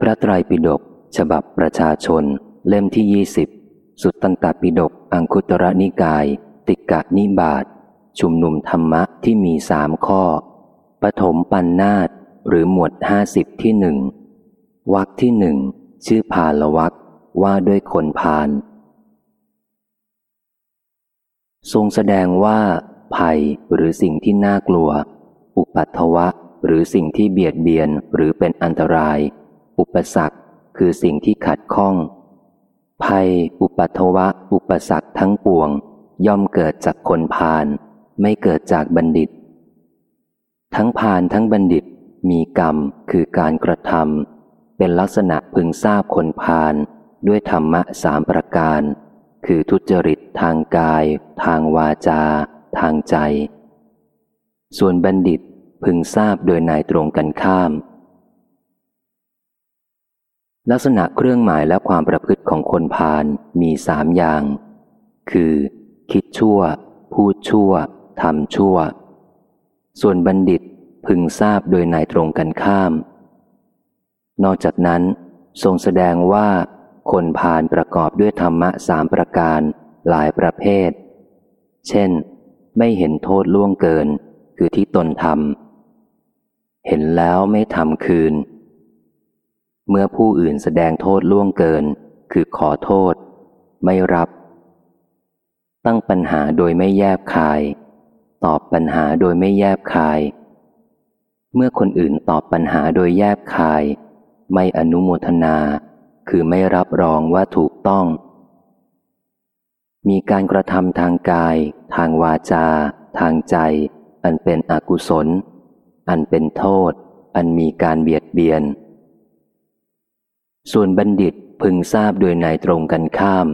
พระไตรปิฎกฉบับประชาชน เล่มที่ยี่สิบสุตตันตปิฎกอังคุตระนิกาย ติกะนิบาตชุมนุมธรรมะที่มีสามข้อปฐมปันนาตหรือหมวดห้าสิบที่หนึ่งวักที่หนึ่งชื่อพาลวักว่าด้วยคนพาลทรงแสดงว่าภัยหรือสิ่งที่น่ากลัว อุปัตถวะ หรือสิ่งที่เบียดเบียนหรือเป็นอันตราย อุปสรรคคือสิ่งที่ขัดข้อง ภัย อุปัตวะ อุปสรรคทั้งปวง ย่อมเกิดจากคนพาลไม่เกิดจากบัณฑิต ทั้งพาลทั้งบัณฑิตมีกรรมคือการกระทำเป็นลักษณะพึงทราบคนพาลด้วยธรรมะสามประการ คือทุจริตทางกาย ทางวาจา ทางใจ ส่วนบัณฑิตพึงทราบโดยนายตรงกันข้าม ลักษณะเครื่องหมายและความประพฤติของคนพาลมีสามอย่าง คือ คิดชั่ว พูดชั่วทำชั่ว ส่วนบัณฑิตพึงทราบโดยนายตรงกันข้าม นอกจากนั้น ทรงแสดงว่า คนพาลประกอบด้วยธรรมะสามประการหลายประเภท เช่น ไม่เห็นโทษล่วงเกิน คือที่ตนทำเห็นแล้วไม่ทำคืน เมื่อผู้อื่นแสดงโทษล่วงเกิน คือขอโทษ ไม่รับ ตั้งปัญหาโดยไม่แยบคาย ตอบปัญหาโดยไม่แยบคาย เมื่อคนอื่นตอบปัญหาโดยแยบคาย ไม่อนุโมทนา คือไม่รับรองว่าถูกต้อง มีการกระทำทางกาย ทางวาจา ทางใจ อันเป็นอกุศล อันเป็นโทษ อันมีการเบียดเบียน ส่วนบัณฑิตพึงทราบโดยในตรงกันข้าม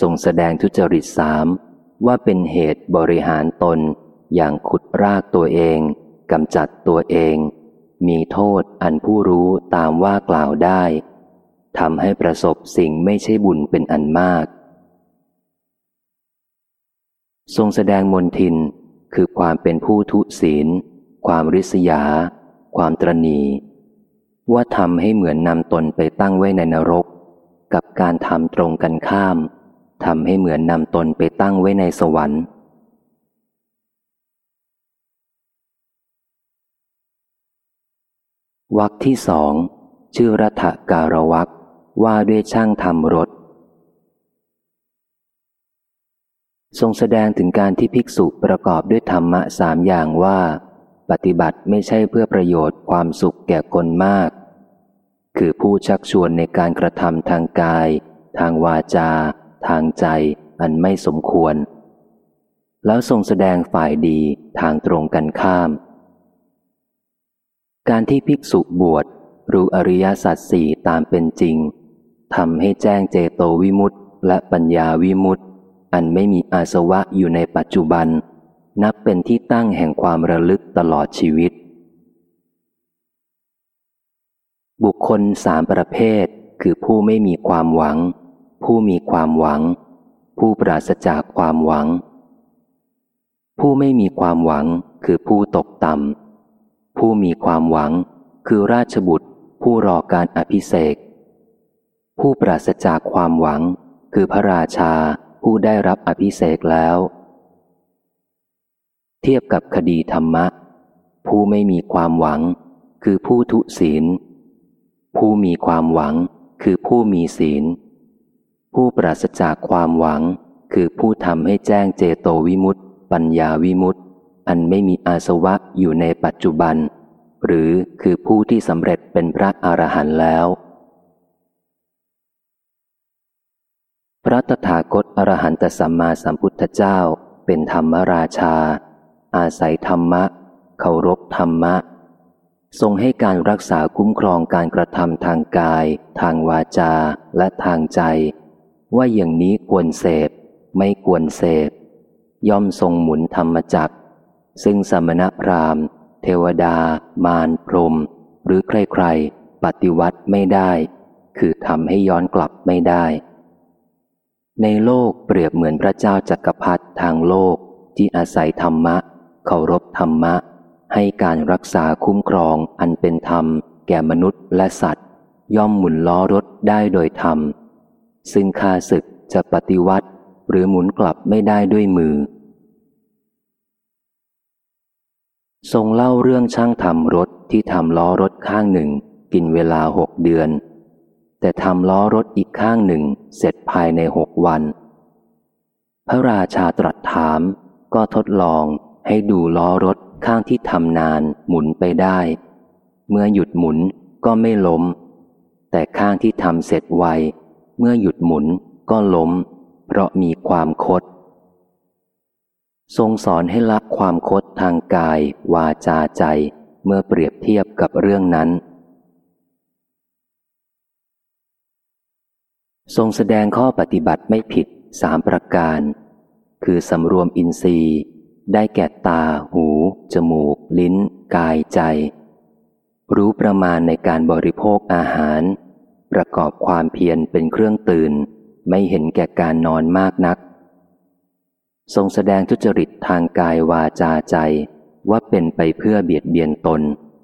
ทรงแสดงทุจริตสามว่าเป็นเหตุบริหารตนอย่างขุดรากตัวเองกำจัดตัวเอง มีโทษอันผู้รู้ตามว่ากล่าวได้ทำให้ประสบสิ่งไม่ใช่บุญเป็นอันมาก ทรงแสดงมนทินคือความเป็นผู้ทุศีล ความริษยา ความตรณีว่าทำให้เหมือนนำตนไปตั้งไว้ในนรก กับการทำตรงกันข้ามทำให้เหมือนนำตนไปตั้งไว้ในสวรรค์วักที่สองชื่อรัฐการวักว่าด้วยช่างทำรถ ทรงแสดงถึงการที่ภิกษุประกอบด้วยธรรมะสามอย่างว่า ปฏิบัติไม่ใช่เพื่อประโยชน์ความสุขแก่คนมาก คือผู้ชักชวนในการกระทำทางกาย ทางวาจา ทางใจ อันไม่สมควร แล้วทรงแสดงฝ่ายดีทางตรงกันข้าม การที่ภิกษุบวชรู้อริยสัจสี่ตามเป็นจริงทำให้แจ้งเจโตวิมุตต์และปัญญาวิมุตต์อันไม่มีอาสวะอยู่ในปัจจุบัน นับเป็นที่ตั้งแห่งความระลึกตลอดชีวิต บุคคลสามประเภท คือผู้ไม่มีความหวัง ผู้มีความหวัง ผู้ปราศจากความหวัง ผู้ไม่มีความหวังคือผู้ตกต่ำผู้มีความหวัง คือราชบุตร ผู้รอการอภิเษกผู้ปราศจากความหวัง คือพระราชาผู้ได้รับอภิเษกแล้ว เทียบกับคดีธรรมะ ผู้ไม่มีความหวัง คือผู้ทุศีล ผู้มีความหวัง คือผู้มีศีล ผู้ปราศจากความหวัง คือผู้ทำให้แจ้งเจโตวิมุตติ ปัญญาวิมุตติ อันไม่มีอาสวะอยู่ในปัจจุบัน หรือคือผู้ที่สำเร็จเป็นพระอรหันต์แล้ว พระตถาคตอรหันตสัมมาสัมพุทธเจ้าเป็นธรรมราชา อาศัยธรรมะ เคารพธรรมะ ทรงให้การรักษาคุ้มครองการกระทำทางกาย ทางวาจาและทางใจ ว่าอย่างนี้ควรเสพ ไม่ควรเสพ ย่อมทรงหมุนธรรมจักซึ่งสมณพราหมณ์ เทวดา มารพรม หรือใครๆ ปฏิวัติไม่ได้ คือทำให้ย้อนกลับไม่ได้ ในโลกเปรียบเหมือนพระเจ้าจักรพรรดิทางโลกที่อาศัยธรรมะ เคารพธรรมะ ให้การรักษาคุ้มครองอันเป็นธรรม แก่มนุษย์และสัตว์ ย่อมหมุนล้อรถได้โดยธรรม ซึ่งข้าศึกจะปฏิวัติ หรือหมุนกลับไม่ได้ด้วยมือ ทรงเล่าเรื่องช่างทำรถที่ทำล้อรถข้างหนึ่ง กินเวลาหกเดือน แต่ทำล้อรถอีกข้างหนึ่งเสร็จภายในหกวัน พระราชาตรัสถามก็ทดลอง ให้ดูล้อรถข้างที่ทำนานหมุนไปได้ เมื่อหยุดหมุนก็ไม่ล้ม แต่ข้างที่ทำเสร็จไว เมื่อหยุดหมุนก็ล้ม เพราะมีความคด ทรงสอนให้ละความคดทางกาย วาจาใจ เมื่อเปรียบเทียบกับเรื่องนั้น ทรงแสดงข้อปฏิบัติไม่ผิดสามประการ คือสำรวมอินทรีย์ ได้แก่ตา หู จมูก ลิ้น กายใจ รู้ประมาณในการบริโภคอาหาร ประกอบความเพียรเป็นเครื่องตื่น ไม่เห็นแก่การนอนมากนัก ทรงแสดงทุจริตทางกายวาจาใจ ว่าเป็นไปเพื่อเบียดเบียนตน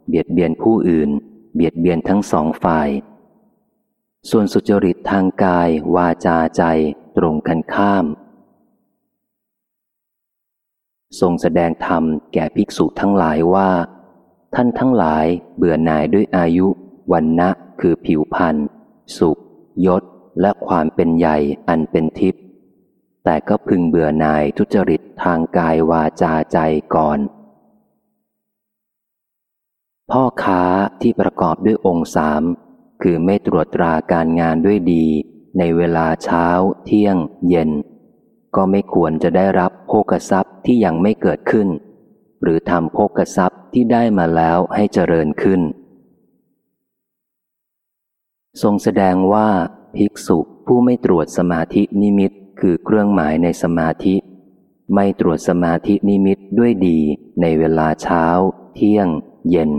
เบียดเบียนผู้อื่น เบียดเบียนทั้งสองฝ่าย ส่วนสุจริตทางกายวาจาใจตรงกันข้าม ทรงแสดงธรรมแก่ภิกษุทั้งหลายว่า ท่านทั้งหลายเบื่อหน่ายด้วยอายุวันนะคือผิวพันธ์สุข ยศ และความเป็นใหญ่อันเป็นทิพย์แต่ก็พึงเบื่อหน่ายทุจริตทางกายวาจาใจก่อน พ่อค้าที่ประกอบด้วยองค์สามคือไม่ตรวจตราการงานด้วยดี ในเวลาเช้า เที่ยง เย็น ก็ไม่ควรจะได้รับโภกทรัพย์ที่ยังไม่เกิดขึ้น หรือทำโภกทรัพย์ที่ได้มาแล้วให้เจริญขึ้น ทรงแสดงว่าภิกษุผู้ไม่ตรวจสมาธินิมิตคือเครื่องหมายในสมาธิ ไม่ตรวจสมาธินิมิตด้วยดีในเวลาเช้า เที่ยง เย็น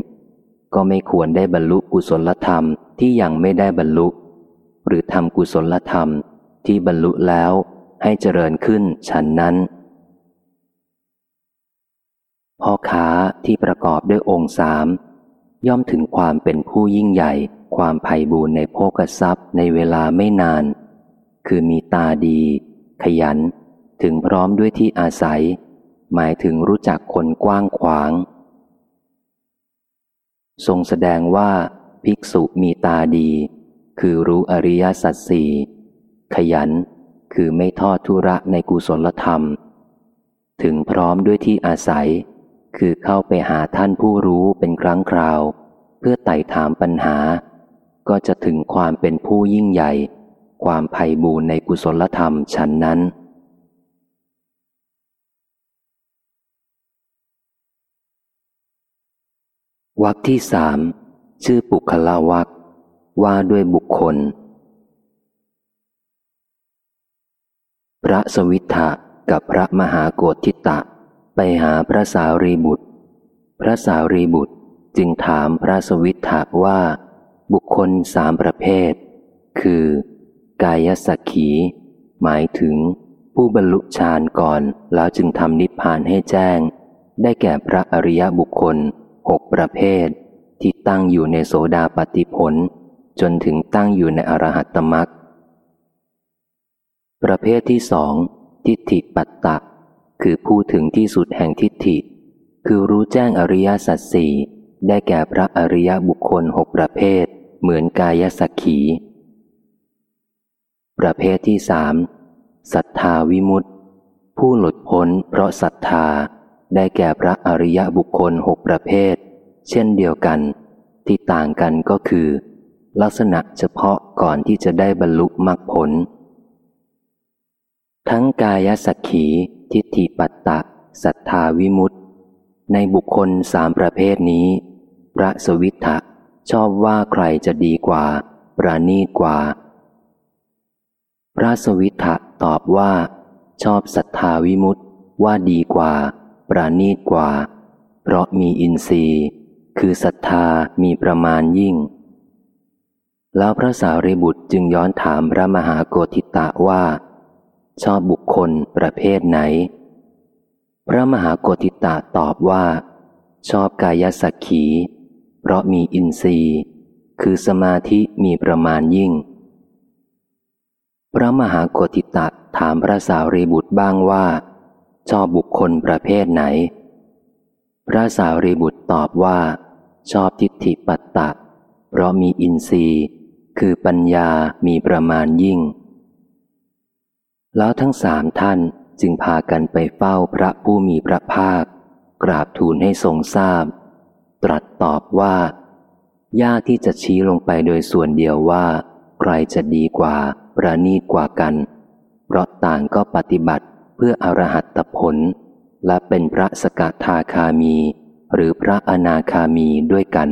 ก็ไม่ควรได้บรรลุกุศลธรรมที่ยังไม่ได้บรรลุ หรือทำกุศลธรรมที่บรรลุแล้ว ให้เจริญขึ้นฉันนั้น พ่อค้าที่ประกอบด้วยองค์สามย่อมถึงความเป็นผู้ยิ่งใหญ่ ความไพ่บูรในโภกทรัพย์ในเวลาไม่นาน คือมีตาดี ขยัน ถึงพร้อมด้วยที่อาศัย หมายถึงรู้จักคนกว้างขวาง ทรงแสดงว่า ภิกษุมีตาดี คือรู้อริยสัจสี่ขยัน คือไม่ทอดทุระในกุศลธรรม ถึงพร้อมด้วยที่อาศัย คือเข้าไปหาท่านผู้รู้เป็นครั้งคราว เพื่อไต่ถามปัญหา ก็จะถึงความเป็นผู้ยิ่งใหญ่ ความไพ่บูรในกุศลธรรมฉันนั้นวักที่สามชื่อปุคละวักว่าด้วยบุคคล พระสวิทธะกับพระมหาโกธิตะ ไปหาพระสารีบุตร พระสารีบุตรจึงถามพระสวิทธะว่า บุคคลสามประเภท คือ กายสักขี หมายถึงผู้บรรลุฌานก่อนแล้วจึงทำนิพพานให้แจ้ง ได้แก่พระอริยบุคคลหกประเภท ที่ตั้งอยู่ในโสดาปฏิผล จนถึงตั้งอยู่ในอรหัตตมรัก ประเภทที่สองทิฏฐิปัตตะ คือผู้ถึงที่สุดแห่งทิฏฐิ คือรู้แจ้งอริยสัจสี่ได้แก่พระอริยบุคคลหกประเภท เหมือนกายสักขี ประเภทที่สามศรัทธาวิมุตติ ผู้หลุดพ้นเพราะศรัทธา ได้แก่พระอริยบุคคลหกประเภท เช่นเดียวกัน ที่ต่างกันก็คือ ลักษณะเฉพาะก่อนที่จะได้บรรลุมรรคผล ทั้งกายสักขี ทิฏฐิปัตตะศรัทธาวิมุตติ ในบุคคลสามประเภทนี้ พระสวิทธะชอบว่าใครจะดีกว่า ประณีตกว่า พระสวิทธะตอบว่า ชอบศรัทธาวิมุตติว่าดีกว่า ประณีตกว่า เพราะมีอินทรีย์ คือศรัทธามีประมาณยิ่ง แล้วพระสารีบุตรจึงย้อนถามพระมหาโกธิตะว่า ชอบบุคคลประเภทไหน พระมหาโกธิตะตอบว่า ชอบกายสักขี เพราะมีอินทรีย์ คือสมาธิมีประมาณยิ่ง พระมหาโกติตะถามพระสาวรีบุตรบ้างว่า ชอบบุคคลประเภทไหน พระสาวรีบุตรตอบว่า ชอบทิฏฐิปัตตะ เพราะมีอินทรีย์ คือปัญญามีประมาณยิ่ง แล้วทั้งสามท่านจึงพากันไปเฝ้าพระผู้มีพระภาค กราบทูลให้ทรงทราบ ตรัสตอบว่ายากที่จะชี้ลงไปโดยส่วนเดียวว่า ใครจะดีกว่าประนีตกว่ากัน เพราะต่างก็ปฏิบัติเพื่ออรหัตผล และเป็นพระสกทาคามี หรือพระอนาคามีด้วยกัน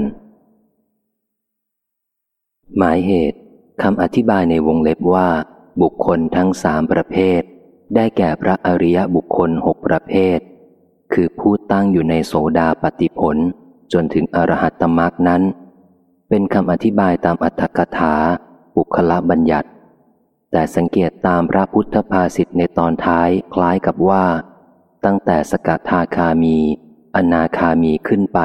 หมายเหตุคำอธิบายในวงเล็บว่า บุคคลทั้งสามประเภท ได้แก่พระอริยบุคคลหกประเภท คือผู้ตั้งอยู่ในโสดาปฏิผล จนถึงอรหัตตมรักนั้น เป็นคำอธิบายตามอัตถกถาบุคละบัญญัติ แต่สังเกตตามพระพุทธภาษิตในตอนท้ายคล้ายกับว่า ตั้งแต่สกทาคามี อนาคามีขึ้นไป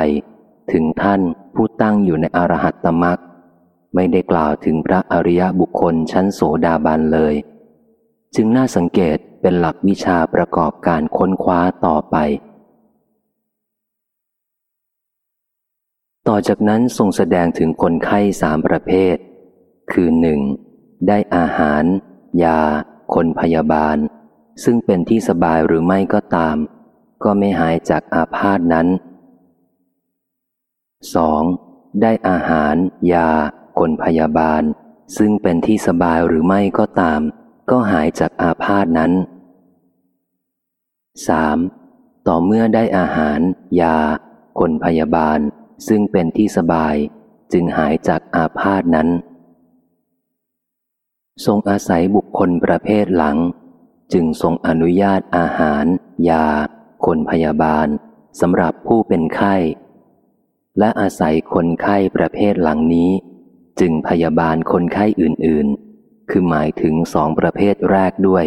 ถึงท่านผู้ตั้งอยู่ในอรหัตตมรัก ไม่ได้กล่าวถึงพระอริยบุคคลชั้นโสดาบันเลย จึงน่าสังเกตเป็นหลักวิชาประกอบการค้นคว้าต่อไป ต่อจากนั้นทรงแสดงถึงคนไข้สามประเภท คือหนึ่งได้อาหาร ยา คนพยาบาล ซึ่งเป็นที่สบายหรือไม่ก็ตาม ก็ไม่หายจากอาพาธนั้น 2. ได้อาหาร ยา คนพยาบาล ซึ่งเป็นที่สบายหรือไม่ก็ตาม ก็หายจากอาพาธนั้น 3. ต่อเมื่อได้อาหาร ยา คนพยาบาล ซึ่งเป็นที่สบาย จึงหายจากอาพาธนั้น ทรงอาศัยบุคคลประเภทหลัง จึงทรงอนุญาตอาหาร ยา คนพยาบาลสำหรับผู้เป็นไข้และอาศัยคนไข้ประเภทหลังนี้ จึงพยาบาลคนไข้อื่นๆ คือหมายถึงสองประเภทแรกด้วย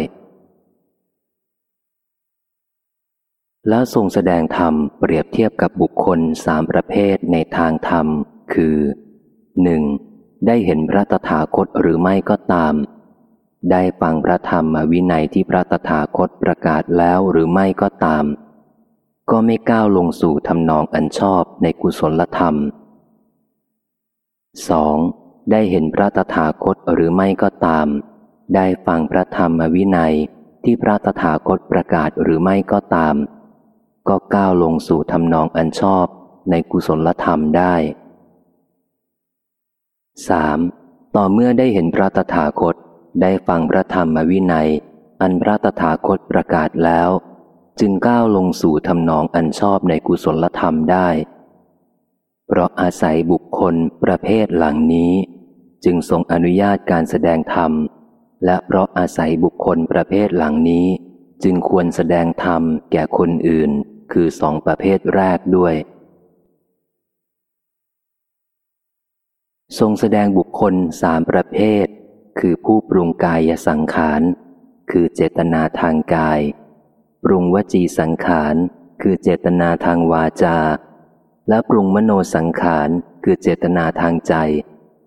แล้วทรงแสดงธรรมเปรียบเทียบกับบุคคลสามประเภทในทางธรรม คือหนึ่งได้เห็นพระตถาคตหรือไม่ก็ตาม ได้ฟังพระธรรมวินัยที่พระตถาคตประกาศแล้วหรือไม่ก็ตาม ก็ไม่ก้าวลงสู่ทำนองอันชอบในกุศลธรรม 2. ได้เห็นพระตถาคตหรือไม่ก็ตาม ได้ฟังพระธรรมวินัยที่พระตถาคตประกาศหรือไม่ก็ตาม ก็ก้าวลงสู่ทำนองอันชอบในกุศลธรรมได้ 3. ต่อเมื่อได้เห็นพระตถาคตได้ฟังพระธรรมวินัย อันพระตถาคตประกาศแล้ว จึงก้าวลงสู่ทำนองอันชอบในกุศลธรรมได้ เพราะอาศัยบุคคลประเภทหลังนี้ จึงทรงอนุญาตการแสดงธรรม และเพราะอาศัยบุคคลประเภทหลังนี้ จึงควรแสดงธรรมแก่คนอื่น คือสองประเภทแรกด้วย ทรงแสดงบุคคลสามประเภท คือผู้ปรุงกายสังขาร คือเจตนาทางกาย ปรุงวจีสังขาร คือเจตนาทางวาจา และปรุงมโนสังขารคือเจตนาทางใจ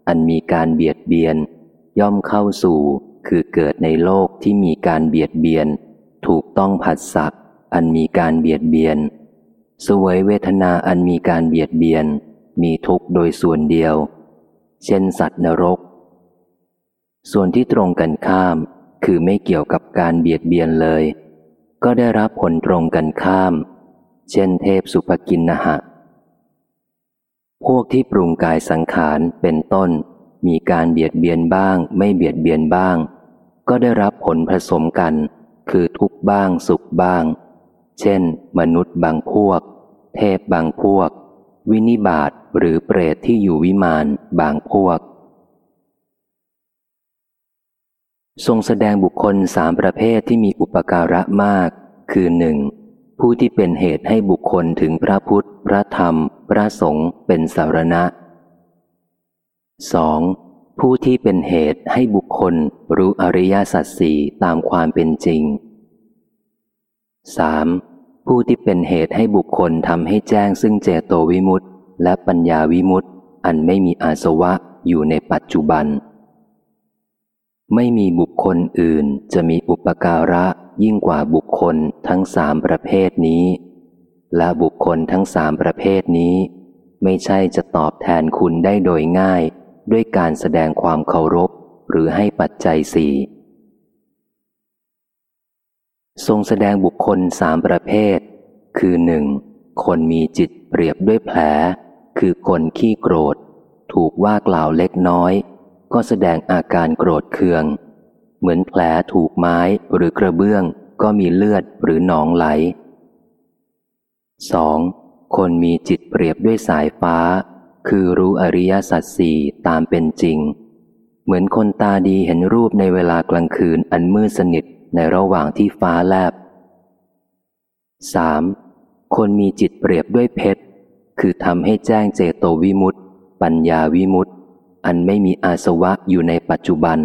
อันมีการเบียดเบียน ย่อมเข้าสู่คือเกิดในโลกที่มีการเบียดเบียน ถูกต้องผัสสะอันมีการเบียดเบียน สวยเวทนาอันมีการเบียดเบียน มีทุกข์โดยส่วนเดียว เช่นสัตว์นรก ส่วนที่ตรงกันข้าม คือไม่เกี่ยวกับการเบียดเบียนเลย ก็ได้รับผลตรงกันข้าม เช่นเทพสุภกินนะหะ พวกที่ปรุงกายสังขารเป็นต้น มีการเบียดเบียนบ้าง ไม่เบียดเบียนบ้าง ก็ได้รับผลผสมกัน คือทุกบ้างสุขบ้าง เช่น มนุษย์บางพวก เทพบางพวก วินิบาตหรือเปรตที่อยู่วิมานบางพวก ทรงแสดงบุคคลสามประเภทที่มีอุปการะมาก คือหนึ่ง ผู้ที่เป็นเหตุให้บุคคลถึงพระพุทธ พระธรรม พระสงฆ์เป็นสารณะ 2. ผู้ที่เป็นเหตุให้บุคคลรู้อริยสัจสี่ตามความเป็นจริง 3. ผู้ที่เป็นเหตุให้บุคคลทำให้แจ้งซึ่งเจโตวิมุตติและปัญญาวิมุตติ อันไม่มีอาสวะอยู่ในปัจจุบัน ไม่มีบุคคลอื่นจะมีอุปการะ ยิ่งกว่าบุคคลทั้งสามประเภทนี้ และบุคคลทั้งสามประเภทนี้ ไม่ใช่จะตอบแทนคุณได้โดยง่าย ด้วยการแสดงความเคารพหรือให้ปัจจัยสี่ทรงแสดงบุคคลสามประเภท คือหนึ่งคนมีจิตเปรียบด้วยแผล คือคนขี้โกรธ ถูกว่ากล่าวเล็กน้อย ก็แสดงอาการโกรธเคือง เหมือนแผลถูกไม้หรือกระเบื้อง ก็มีเลือดหรือหนองไหล 2. คนมีจิตเปรียบด้วยสายฟ้า คือรู้อริยสัจสี่ตามเป็นจริง เหมือนคนตาดีเห็นรูปในเวลากลางคืนอันมืดสนิทในระหว่างที่ฟ้าแลบ 3. คนมีจิตเปรียบด้วยเพชร คือทำให้แจ้งเจโตวิมุตติปัญญาวิมุตติอันไม่มีอาสวะอยู่ในปัจจุบัน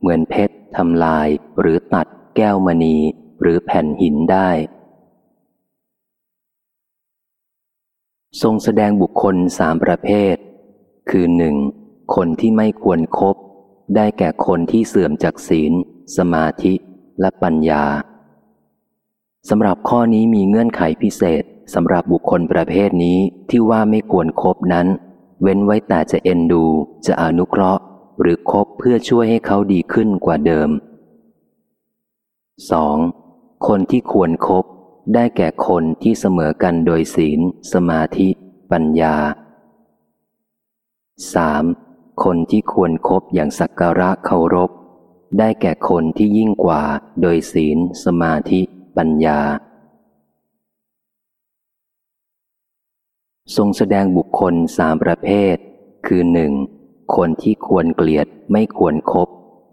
เหมือนเพชร ทำลายหรือตัดแก้วมณีหรือแผ่นหินได้ ทรงแสดงบุคคลสามประเภท คือหนึ่งคนที่ไม่ควรครบได้แก่คนที่เสื่อมจากศีล สมาธิและปัญญาสำหรับข้อนี้มีเงื่อนไขพิเศษสำหรับบุคคลประเภทนี้ที่ว่าไม่ควรครบนั้น เว้นไว้แต่จะเอ็นดู จะอนุเคราะห์ หรือคบเพื่อช่วยให้เขาดีขึ้นกว่าเดิม 2. คนที่ควรครบได้แก่คนที่เสมอกันโดยศีล สมาธิ ปัญญา 3. คนที่ควรครบอย่างสักการะเคารพ ได้แก่คนที่ยิ่งกว่าโดยศีล สมาธิ ปัญญา ทรงแสดงบุคคลสามประเภท คือหนึ่ง คนที่ควรเกลียดไม่ควรครบ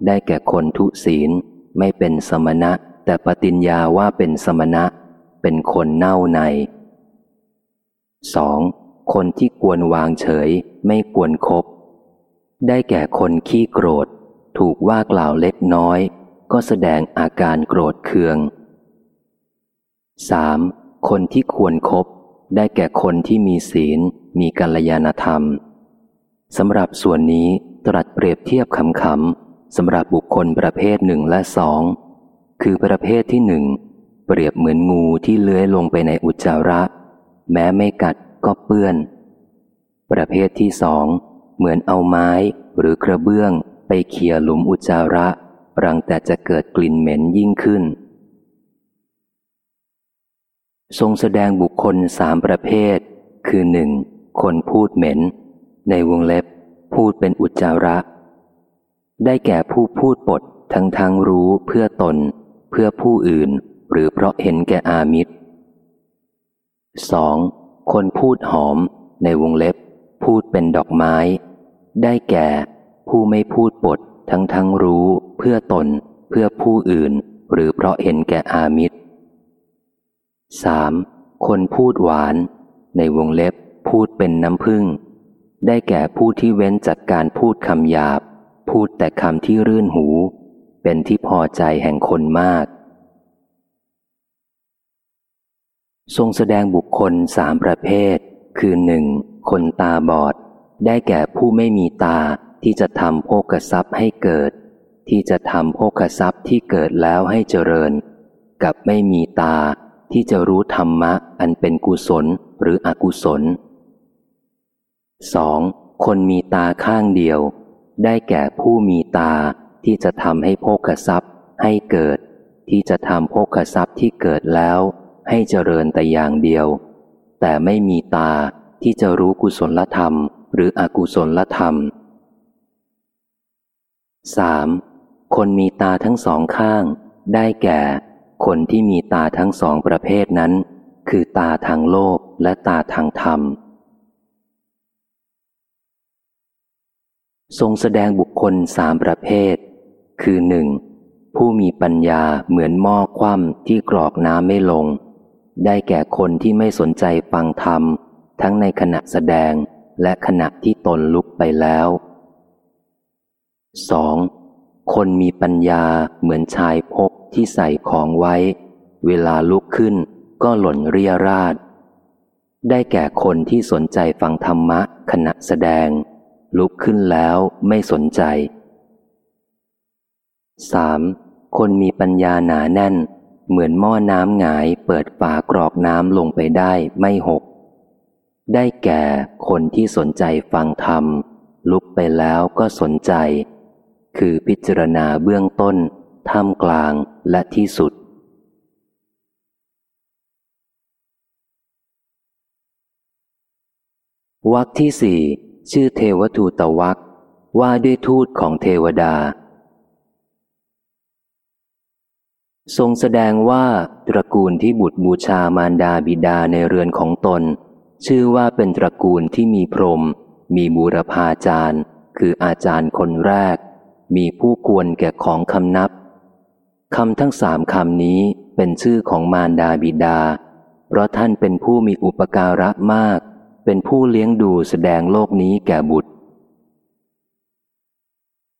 ได้แก่คนทุศีล ไม่เป็นสมณะ แต่ปฏิญญาว่าเป็นสมณะ เป็นคนเน่าใน 2. คนที่ควรวางเฉย ไม่ควรครบได้แก่คนขี้โกรธ ถูกว่ากล่าวเล็กน้อย ก็แสดงอาการโกรธเคือง 3. คนที่ควรครบได้แก่คนที่มีศีล มีกัลยาณธรรม สำหรับส่วนนี้ตรัสเปรียบเทียบคำคำสำหรับบุคคลประเภทหนึ่งและสอง คือประเภทที่หนึ่ง เปรียบเหมือนงูที่เลื้อยลงไปในอุจจาระ แม้ไม่กัดก็เปื้อน ประเภทที่สอง เหมือนเอาไม้หรือกระเบื้องไปเขี่ยหลุมอุจจาระรังแต่จะเกิดกลิ่นเหม็นยิ่งขึ้น ทรงแสดงบุคคลสามประเภท คือหนึ่งคนพูดเหม็น ในวงเล็บ พูดเป็นอุจจาระ ได้แก่ผู้พูดปดทั้งทั้งรู้เพื่อตน เพื่อผู้อื่น หรือเพราะเห็นแก่อามิตรสองคนพูดหอม ในวงเล็บ พูดเป็นดอกไม้ ได้แก่ผู้ไม่พูดปดทั้งทั้งรู้ เพื่อตน เพื่อผู้อื่น หรือเพราะเห็นแก่อามิตร 3. คนพูดหวาน ในวงเล็บ พูดเป็นน้ำพึ่ง ได้แก่ผู้ที่เว้นจากการพูดคำหยาบ พูดแต่คำที่รื่นหู เป็นที่พอใจแห่งคนมาก ทรงแสดงบุคคลสามประเภท คือหนึ่งคนตาบอด ได้แก่ผู้ไม่มีตาที่จะทำโภกทรัพย์ให้เกิด ที่จะทำโภกทรัพย์ที่เกิดแล้วให้เจริญ กับไม่มีตาที่จะรู้ธรรมะอันเป็นกุศลหรืออกุศล 2. คนมีตาข้างเดียว ได้แก่ผู้มีตาที่จะทำให้โภกทรัพย์ให้เกิด ที่จะทำโภกทรัพย์ที่เกิดแล้ว ให้เจริญแต่อย่างเดียว แต่ไม่มีตาที่จะรู้กุศลธรรม หรืออกุศลธรรม 3. คนมีตาทั้งสองข้าง ได้แก่ คนที่มีตาทั้งสองประเภทนั้น คือตาทางโลกและตาทางธรรม ทรงแสดงบุคคลสามประเภท คือหนึ่งผู้มีปัญญาเหมือนหม้อคว่ำที่กรอกน้ำไม่ลง ได้แก่คนที่ไม่สนใจฟังธรรม ทั้งในขณะแสดงและขณะที่ตนลุกไปแล้วสองคนมีปัญญาเหมือนชายพกที่ใส่ของไว้ เวลาลุกขึ้นก็หล่นเรียราด ได้แก่คนที่สนใจฟังธรรมะขณะแสดง ลุกขึ้นแล้วไม่สนใจ 3. คนมีปัญญาหนาแน่น เหมือนหม้อน้ำหงายเปิดฝากรอกน้ำลงไปได้ไม่หก ได้แก่คนที่สนใจฟังธรรม ลุกไปแล้วก็สนใจ คือพิจารณาเบื้องต้น ท่ามกลางและที่สุดวักที่สี่ ชื่อเทวทูตวักว่าด้วยทูตของเทวดา ทรงแสดงว่าตระกูลที่บุตรบูชามารดาบิดาในเรือนของตน ชื่อว่าเป็นตระกูลที่มีพรหมมีบูรพาจารย์ คืออาจารย์คนแรก มีผู้ควรแก่ของคำนับคำทั้งสามคำนี้เป็นชื่อของมารดาบิดา เพราะท่านเป็นผู้มีอุปการะมาก เป็นผู้เลี้ยงดูแสดงโลกนี้แก่บุตร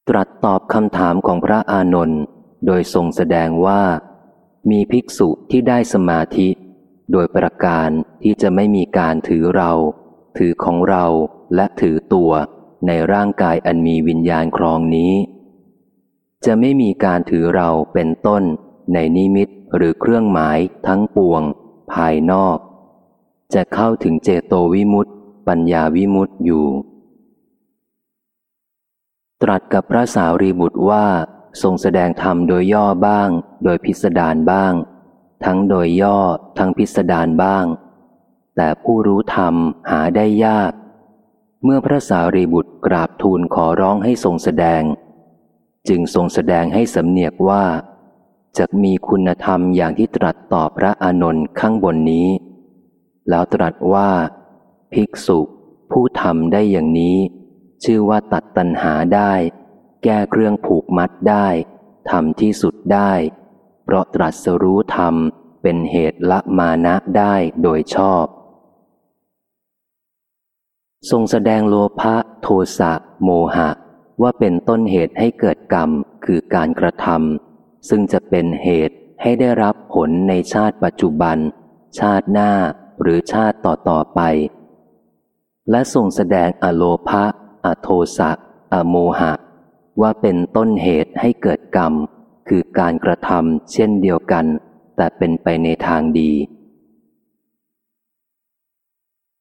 ตรัสตอบคำถามของพระอานนท์โดยทรงแสดงว่า มีภิกษุที่ได้สมาธิ โดยประการที่จะไม่มีการถือเรา ถือของเราและถือตัวในร่างกายอันมีวิญญาณครองนี้ จะไม่มีการถือเราเป็นต้นในนิมิตหรือเครื่องหมายทั้งปวง ภายนอก จะเข้าถึงเจโตวิมุตติปัญญาวิมุตติอยู่ ตรัสกับพระสาวรีบุตรว่า ทรงแสดงธรรมโดยย่อบ้าง โดยพิสดารบ้าง ทั้งโดยย่อทั้งพิสดารบ้าง แต่ผู้รู้ธรรมหาได้ยาก เมื่อพระสาวรีบุตรกราบทูลขอร้องให้ทรงแสดง จึงทรงแสดงให้สำเนียกว่าจะมีคุณธรรมอย่างที่ตรัสต่อพระอานนท์ข้างบนนี้ แล้วตรัสว่า ภิกษุผู้ทำได้อย่างนี้ ชื่อว่าตัดตัณหาได้ แก้เครื่องผูกมัดได้ทำที่สุดได้ เพราะตรัสรู้ธรรมเป็นเหตุละมานะได้โดยชอบ ทรงแสดงโลภะโทสะโมหะ ว่าเป็นต้นเหตุให้เกิดกรรมคือการกระทำซึ่งจะเป็นเหตุให้ได้รับผลในชาติปัจจุบัน ชาติหน้า หรือชาติต่อต่อไป และทรงแสดงอโลภะอโทสะอโมหะ ว่าเป็นต้นเหตุให้เกิดกรรม คือการกระทำเช่นเดียวกัน แต่เป็นไปในทางดี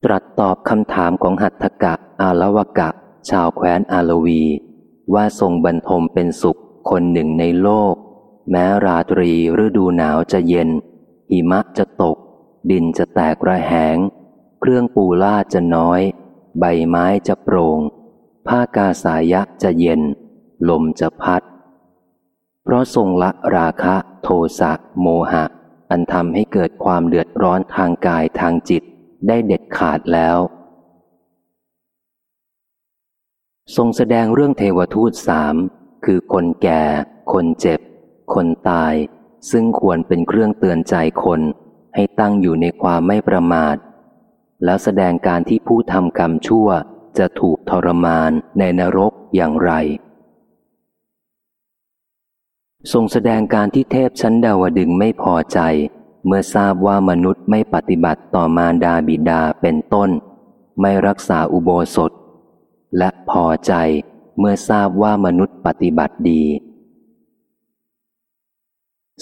ตรัสตอบคำถามของหัตถกะอาลวกะ ชาวแคว้นอาลวี ว่าทรงบรรทมเป็นสุขคนหนึ่งในโลก แม้ราตรีฤดูหนาวจะเย็นหิมะจะตก ดินจะแตกระแหง เครื่องปูลาจะน้อย ใบไม้จะโปร่ง ผ้ากาสายะจะเย็น ลมจะพัด เพราะทรงละราคะ โทสะโมหะ อันทำให้เกิดความเดือดร้อนทางกายทางจิตได้เด็ดขาดแล้ว ทรงแสดงเรื่องเทวทูตสามคือคนแก่ คนเจ็บ คนตาย ซึ่งควรเป็นเครื่องเตือนใจคน ให้ตั้งอยู่ในความไม่ประมาท แล้วแสดงการที่ผู้ทำกรรมชั่วจะถูกทรมานในนรกอย่างไร ทรงแสดงการที่เทพชั้นดาวดึงไม่พอใจ เมื่อทราบว่ามนุษย์ไม่ปฏิบัติต่อมารดาบิดาเป็นต้น ไม่รักษาอุโบสถ และพอใจเมื่อทราบว่ามนุษย์ปฏิบัติดี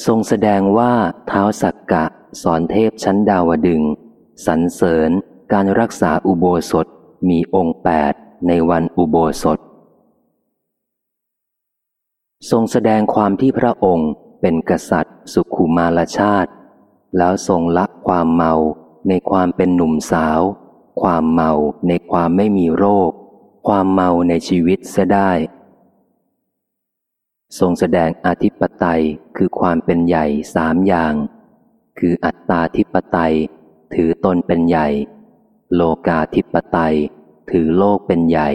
ทรงแสดงว่าเท้าสักกะ สอนเทพชั้นดาวดึงสรรเสริญการรักษาอุโบสถมีองค์แปดในวันอุโบสถ ทรงแสดงความที่พระองค์เป็นกษัตริย์ สุขุมาลชาติ แล้วทรงละความเมาในความเป็นหนุ่มสาว ความเมาในความไม่มีโรค ความเมาในชีวิตเสียได้ ทรงแสดงอธิปไตยคือความเป็นใหญ่สามอย่าง คืออัตตาธิปไตย ถือตนเป็นใหญ่ โลกาธิปไตย ถือโลกเป็นใหญ่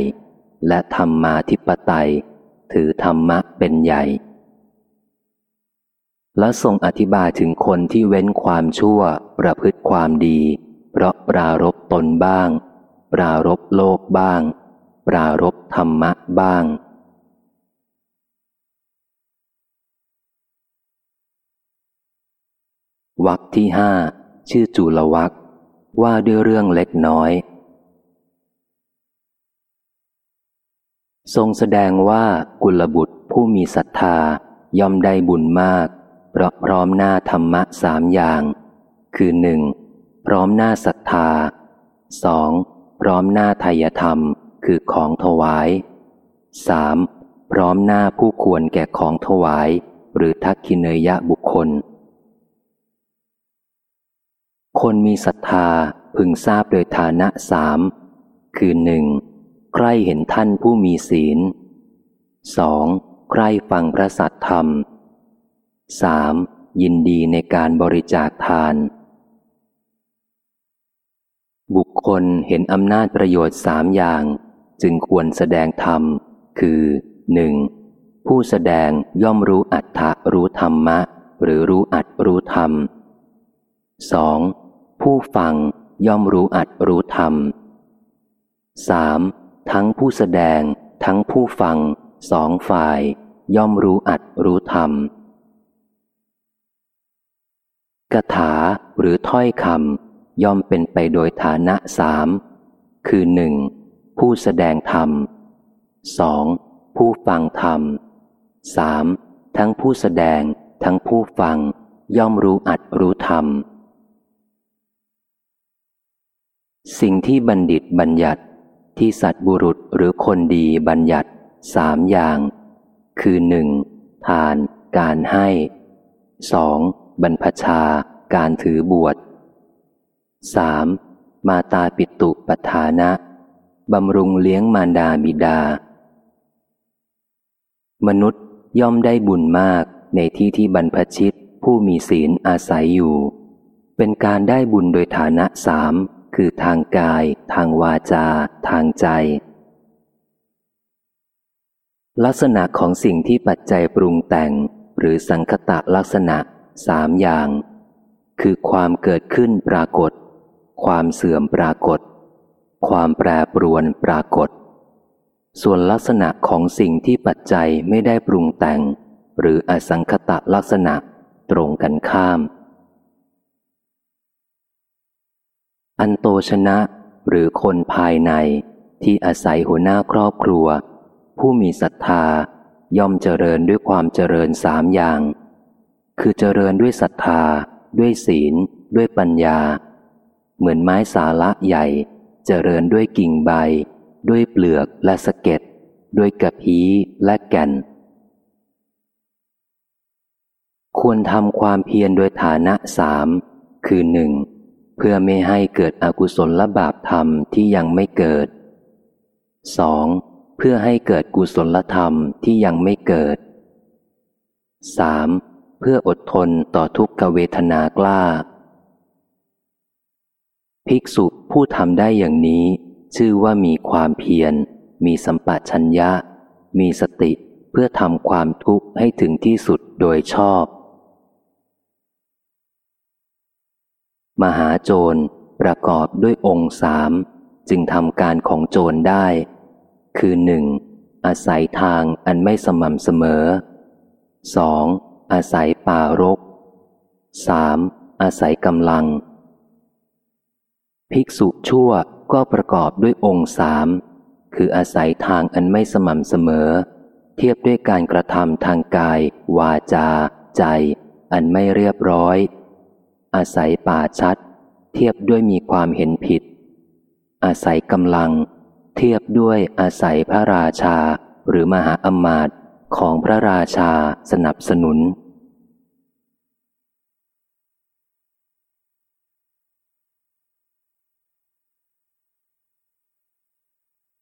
และธรรมาธิปไตย ถือธรรมะเป็นใหญ่ และทรงอธิบายถึงคนที่เว้นความชั่ว ประพฤติความดี เพราะปรารบตนบ้าง ปรารบโลกบ้าง ปรารบธรรมะบ้างวร รคที่ห้าชื่อจุลวักว่าด้วยเรื่องเล็กน้อย ทรงแสดงว่ากุลบุตรผู้มีศรัทธาย่อมได้บุญมาก เพราะพร้อมหน้าธรรมะสามอย่าง คือหนึ่งพร้อมหน้าศรัทธาสองพร้อมหน้าไทยธรรมคือของถวายสามพร้อมหน้าผู้ควรแก่ของถวาย หรือทักขิเนยะบุคคล คนมีศรัทธาพึงทราบโดยฐานะสามคือหนึ่งใครเห็นท่านผู้มีศีลสองใครฟังพระสัตธรรมสามยินดีในการบริจาคทาน บุคคลเห็นอำนาจประโยชน์สามอย่าง จึงควรแสดงธรรม คือหนึ่งผู้แสดงย่อมรู้อัตถะรู้ธรรมะ หรือรู้อัตรู้ธรรมสอง ผู้ฟังย่อมรู้อัตรู้ธรรมสามทั้งผู้แสดงทั้งผู้ฟังสองฝ่าย ย่อมรู้อัดรู้ธรรมกถาหรือถ้อยคำย่อมเป็นไปโดยฐานะสามคือหนึ่งผู้แสดงธรรมสองผู้ฟังธรรมสามทั้งผู้แสดงทั้งผู้ฟังย่อมรู้อัดรู้ธรรม สิ่งที่บัณฑิตบัญญัติ ที่สัตบุรุษหรือคนดีบัญญัติสามอย่าง คือหนึ่งทาน การให้สองบรรพชา การถือบวชสามมาตาปิตุปทานะบำรุงเลี้ยงมารดาบิดา มนุษย์ย่อมได้บุญมากในที่ที่บรรพชิตผู้มีศีลอาศัยอยู่ เป็นการได้บุญโดยฐานะสาม คือทางกาย ทางวาจา ทางใจ ลักษณะของสิ่งที่ปัจจัยปรุงแต่ง หรือสังคตะลักษณะสามอย่าง คือความเกิดขึ้นปรากฏ ความเสื่อมปรากฏ ความแปรปรวนปรากฏ ส่วนลักษณะของสิ่งที่ปัจจัยไม่ได้ปรุงแต่ง หรืออสังคตะลักษณะตรงกันข้าม อันโตชนะหรือคนภายในที่อาศัยหัวหน้าครอบครัว ผู้มีศรัทธาย่อมเจริญด้วยความเจริญสามอย่าง คือเจริญด้วยศรัทธา ด้วยศีล ด้วยปัญญา เหมือนไม้สาละใหญ่ เจริญด้วยกิ่งใบ ด้วยเปลือกและสะเก็ดด้วยกระพี้และแก่น ควรทำความเพียรโดยฐานะสามคือหนึ่ง เพื่อไม่ให้เกิดอกุศลละบาปธรรมที่ยังไม่เกิด 2. เพื่อให้เกิดกุศลธรรมที่ยังไม่เกิด 3. เพื่ออดทนต่อทุกขเวทนากล้า ภิกษุผู้ทำได้อย่างนี้ ชื่อว่ามีความเพียร มีสัมปชัญญะ มีสติเพื่อทำความทุกข์ให้ถึงที่สุดโดยชอบ มหาโจรประกอบด้วยองค์สามจึงทำการของโจรได้ คือหนึ่งอาศัยทางอันไม่สม่ำเสมอสองอาศัยป่ารกสามอาศัยกำลัง ภิกษุชั่วก็ประกอบด้วยองค์สามคืออาศัยทางอันไม่สม่ำเสมอ เทียบด้วยการกระทำทางกาย วาจา ใจ อันไม่เรียบร้อย อาศัยป่าชัด เทียบด้วยมีความเห็นผิด อาศัยกำลัง เทียบด้วยอาศัยพระราชาหรือมหาอมาตย์ของพระราชาสนับสนุน